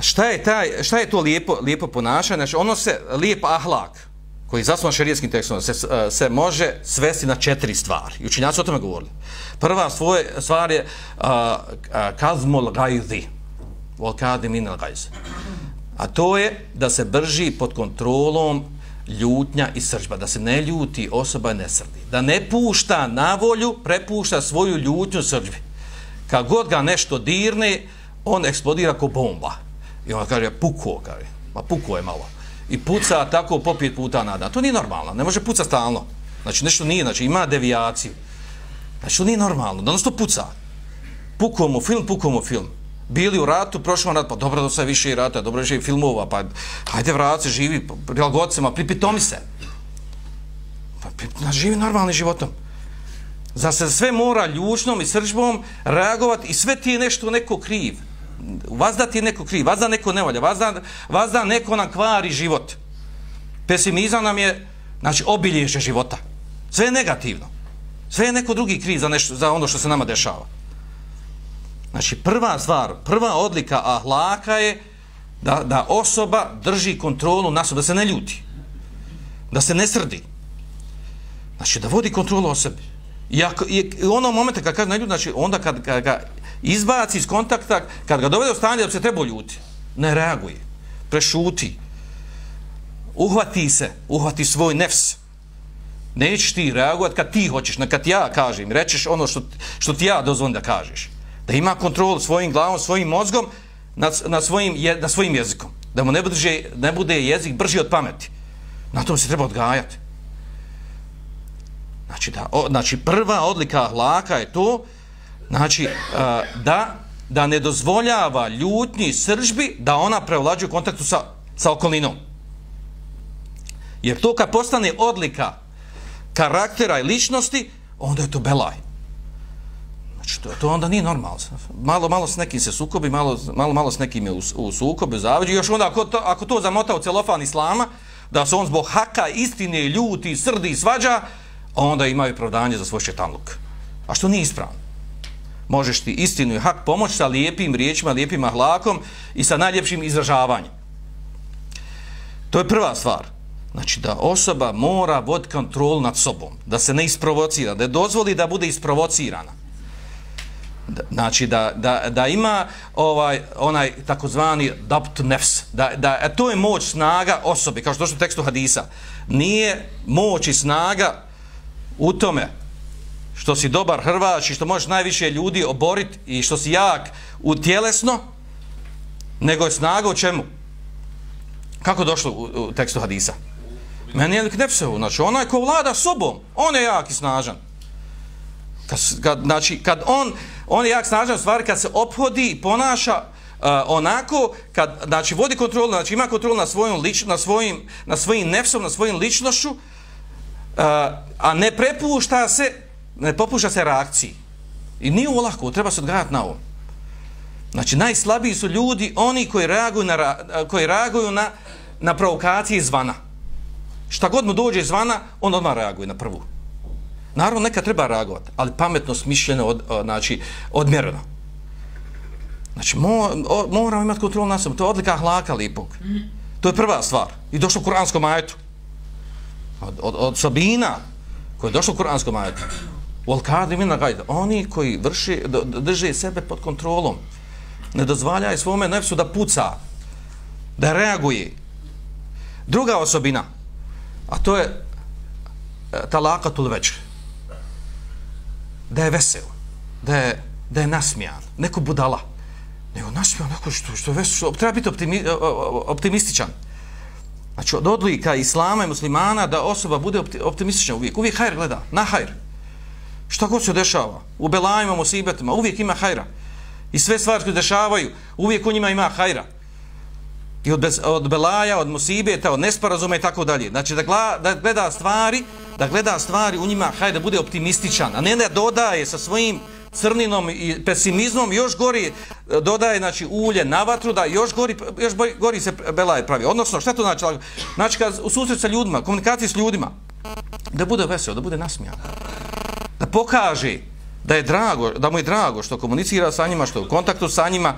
šta je, taj, šta je to lijepo, lijepo ponašanje? Znači, ono se, lijep ahlak, koji je zasnovan šarijetskim tekstom, se, e, se može svesti na četiri stvari. I učinjaci o tome govorili. Prva svoje stvar je uh, kazmul gajzi, vol kadi minel gajzi. A to je da se brži pod kontrolom ljutnja i srđba, da se ne ljuti osoba i ne srdi. Da ne pušta na volju, prepušta svoju ljutnju sržbi. srđbi. Kad god ga nešto dirne, on eksplodira kao bomba. I on kaže, puko, kaže, ma puko je malo. I puca tako po pet puta na dan. To nije normalno, ne može puca stalno. Znači, nešto nije, znači, ima devijaciju. Znači, to nije normalno, danas to puca. Puko mu film, puko mu film bili u ratu, prošlo rat, pa dobro da sve više i rata, dobro više i filmova, pa hajde vrat se, živi, pa prilagodcima, pripitomi se. Pa, pa živi normalnim životom. Za se sve mora ljučnom i sržbom reagovati i sve ti je nešto neko kriv. Vas da ti je neko kriv, vas da neko nevolja, vazda, vas da, vas da neko nam kvari život. Pesimizam nam je, znači, obilježe života. Sve je negativno. Sve je neko drugi kriv za, nešto, za ono što se nama dešava. Znači, prva stvar, prva odlika ahlaka je da, da osoba drži kontrolu na sobom, da se ne ljuti, da se ne srdi. Znači, da vodi kontrolu o sebi. I, ako, i u momenta kad kaže ne ljuti, znači, onda kad, kad kad izbaci iz kontakta, kad ga dovede u stanje da se treba ljuti, ne reaguje, prešuti, uhvati se, uhvati svoj nefs. Nećeš ti reagovati kad ti hoćeš, na kad ja kažem, rečeš ono što, što ti ja dozvolim da kažeš da ima kontrol svojim glavom, svojim mozgom nad, nad, svojim, je, nad svojim jezikom. Da mu ne bude, ne bude jezik brži od pameti. Na tom se treba odgajati. Znači, da, o, znači prva odlika hlaka je to znači, da, da ne dozvoljava ljutnji sržbi da ona prevlađuje kontaktu sa, sa okolinom. Jer to kad postane odlika karaktera i ličnosti, onda je to belaj. Znači, to, to onda nije normalno. Malo, malo s nekim se sukobi, malo, malo, malo s nekim je u, u sukobi, zaviđi. Još onda, ako to, ako to zamota u celofan islama, da se on zbog haka istine, ljuti, srdi i svađa, onda imaju pravdanje za svoj šetanluk. A što nije ispravno? Možeš ti istinu i hak pomoći sa lijepim riječima, lijepim ahlakom i sa najljepšim izražavanjem. To je prva stvar. Znači da osoba mora voditi kontrol nad sobom, da se ne isprovocira, da dozvoli da bude isprovocirana znači da, da, da ima ovaj onaj takozvani dapt nefs da, da to je moć snaga osobe kao što je u tekstu hadisa nije moć i snaga u tome što si dobar hrvač i što možeš najviše ljudi oboriti i što si jak u tjelesno nego je snaga u čemu? Kako došlo u, u tekstu hadisa? Meni je nefsevu znači onaj ko vlada sobom on je jak i snažan. Kad, kad, znači kad on on je jak snažan stvari kad se ophodi i ponaša uh, onako kad znači vodi kontrolu znači ima kontrolu na svojom lič, na svojim na svojim nefsom na svojim ličnošću uh, a ne prepušta se ne popuša se reakciji i nije lako treba se odgajati na ovo znači najslabiji su ljudi oni koji reaguju na koji reaguju na na provokacije izvana šta god mu dođe izvana on odmah reaguje na prvu Naravno, neka treba reagovati, ali pametno, smišljeno, od, znači, odmjereno. Znači, mo, o, moramo imati kontrol na sobom. To je odlika hlaka lipog. To je prva stvar. I došlo u kuranskom ajetu. Od, od, od Sabina, koji je došlo u kuranskom ajetu. Volkadi mina gajda. Oni koji vrši, drže sebe pod kontrolom. Ne dozvaljaju svome nefsu da puca. Da reaguje. Druga osobina. A to je e, talakatul večer da je vesel, da je, da je nasmijan, neko budala. Nego nasmijan, neko što, što je vesel, treba biti optimi, optimističan. Znači, od odlika islama i muslimana da osoba bude optimistična uvijek. Uvijek hajr gleda, na hajr. Šta god se dešava, u belajima, u sibetima, uvijek ima hajra. I sve stvari koje dešavaju, uvijek u njima ima hajra. I od, bez, od belaja, od musibeta, od nesporazuma i tako dalje. Znači, da, gla, da gleda stvari da gleda stvari u njima, hajde da bude optimističan, a ne da dodaje sa svojim crninom i pesimizmom, još gori dodaje znači, ulje na vatru, da još gori, još gori se belaje pravi. Odnosno, šta to znači? Znači, kad u susret sa ljudima, komunikaciji s ljudima, da bude veseo, da bude nasmijan. Da pokaže da je drago, da mu je drago što komunicira sa njima, što je u kontaktu sa njima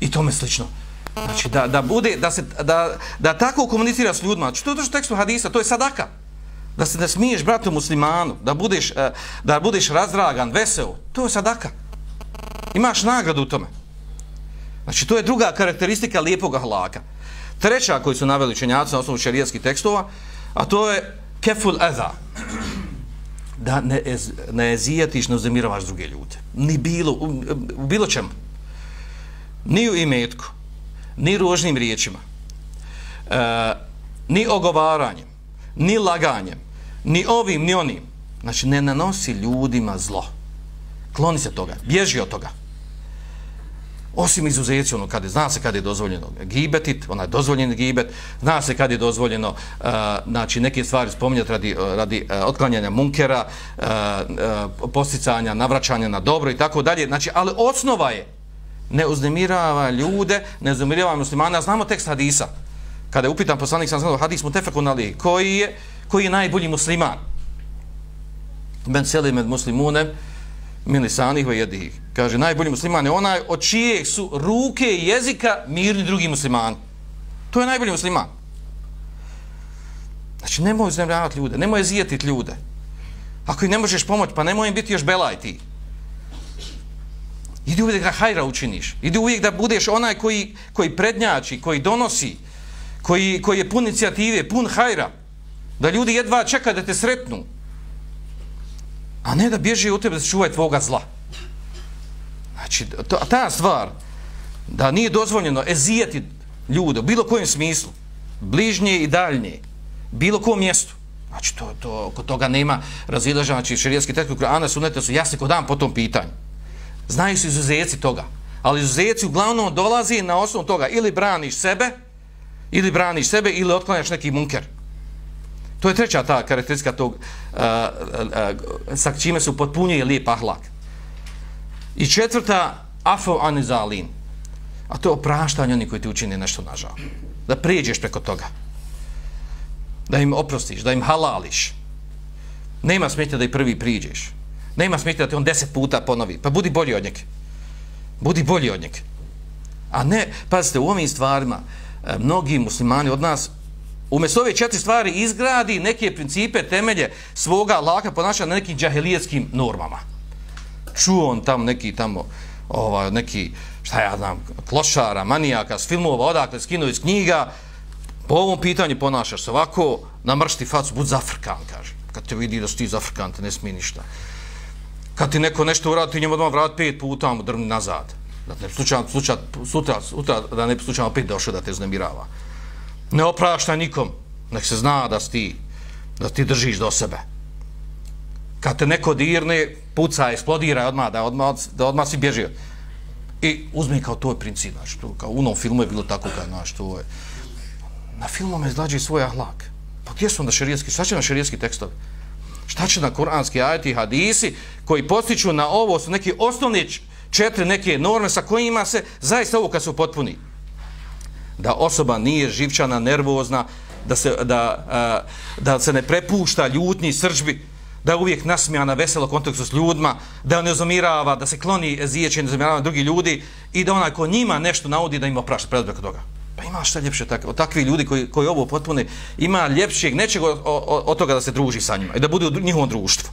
i tome slično. Znači, da, da bude, da se, da, da tako komunicira s ljudima. Znači, to je to tekstu hadisa, to je sadaka. Da se ne smiješ bratu muslimanu, da budeš, eh, da budeš razdragan, vesel, to je sadaka. Imaš nagradu u tome. Znači, to je druga karakteristika lijepog ahlaka. Treća koju su naveli učenjaci na osnovu šarijatskih tekstova, a to je keful eza. Da ne, ez, ne ezijetiš, ne uzemiravaš druge ljude. Ni bilo, u, u bilo čemu. Ni u imetku, ni ružnim riječima, e, ni ogovaranjem, ni laganjem, ni ovim, ni onim. Znači, ne nanosi ljudima zlo. Kloni se toga, bježi od toga. Osim izuzeci, ono, kada, zna se kada je dozvoljeno gibetit, onaj dozvoljen gibet, zna se kada je dozvoljeno uh, znači, neke stvari spominjati radi, radi uh, otklanjanja munkera, uh, uh, posticanja, navraćanja na dobro i tako dalje. Znači, ali osnova je ne uznemirava ljude, ne uznemirava muslimana. Znamo tekst hadisa. Kada je upitan poslanik sam znao hadis mu tefekun ali, koji je, koji je najbolji musliman? Ben seli med muslimunem, milisanih jedih. Kaže, najbolji musliman je onaj od čijeg su ruke i jezika mirni drugi musliman. To je najbolji musliman. Znači, nemoj uznemljavati ljude, nemoj zijetiti ljude. Ako im ne možeš pomoći, pa nemoj im biti još belaj ti. Idi uvijek da hajra učiniš. Idi uvijek da budeš onaj koji, koji prednjači, koji donosi, koji, koji je pun inicijative, pun hajra. Da ljudi jedva čeka da te sretnu. A ne da bježi u tebe da se čuvaj tvoga zla. Znači, to, ta stvar, da nije dozvoljeno ezijeti ljude u bilo kojem smislu, bližnje i daljnje, bilo kom mjestu, znači, to, to, kod toga nema razilaža, znači, širijetski tekst, Kur'ana, sunete su jasni kod dan po tom pitanju. Znaju se izuzeci toga, ali izuzeci uglavnom dolazi na osnovu toga, ili braniš sebe, ili braniš sebe, ili otklanjaš neki munker. To je treća ta karakteristika tog uh, uh, uh, sa čime su potpunjuje lijep ahlak. I četvrta, afo anizalin. A to je opraštanje oni koji ti učine nešto nažal. Da prijeđeš preko toga. Da im oprostiš, da im halališ. Nema smetnja da i prvi priđeš. Nema smetnja da te on deset puta ponovi. Pa budi bolji od njeg. Budi bolji od njeg. A ne, pazite, u ovim stvarima e, mnogi muslimani od nas umjesto ove četiri stvari izgradi neke principe, temelje svoga laka ponašanja na nekim džahelijetskim normama. Čuo on tam neki tamo, ovaj, neki, šta ja znam, klošara, manijaka, s filmova, odakle skinuo iz knjiga, po ovom pitanju ponašaš se ovako, namršti facu, bud zafrkan, kaže. Kad te vidi da si ti zafrkan, te ne smije ništa. Kad ti neko nešto uradi, ti njemu odmah vrat pet puta, mu drni nazad. Da ne slučajno, slučaj, sutra, sutra, da ne slučajno opet došao da te znemirava. ne oprašta nikom, nek se zna da ti, da ti držiš do sebe. Kad te neko dirne, puca, eksplodira odmah, da odmah, da odmah si bježi. I uzmi kao to je princip, znaš, to, kao u onom filmu je bilo tako, kao, znaš, to je. Na filmu me izlađe svoj ahlak. Pa gdje su onda šarijetski, šta će na šarijetski tekstovi? Šta će na kuranski ajati hadisi koji postiču na ovo, su neki osnovni četiri neke norme sa kojima se zaista ovo kad su potpuni da osoba nije živčana, nervozna, da se, da, a, da se ne prepušta ljutnji, sržbi, da je uvijek nasmijana, veselo kontaktu s ljudima, da ne uzomirava, da se kloni zijeće, ne drugi ljudi i da onaj ko njima nešto naudi da ima prašta predbog toga. Pa ima šta ljepše tak, od takvi ljudi koji, koji ovo potpune, ima ljepšeg nečeg od, od, od toga da se druži sa njima i da bude u njihovom društvu.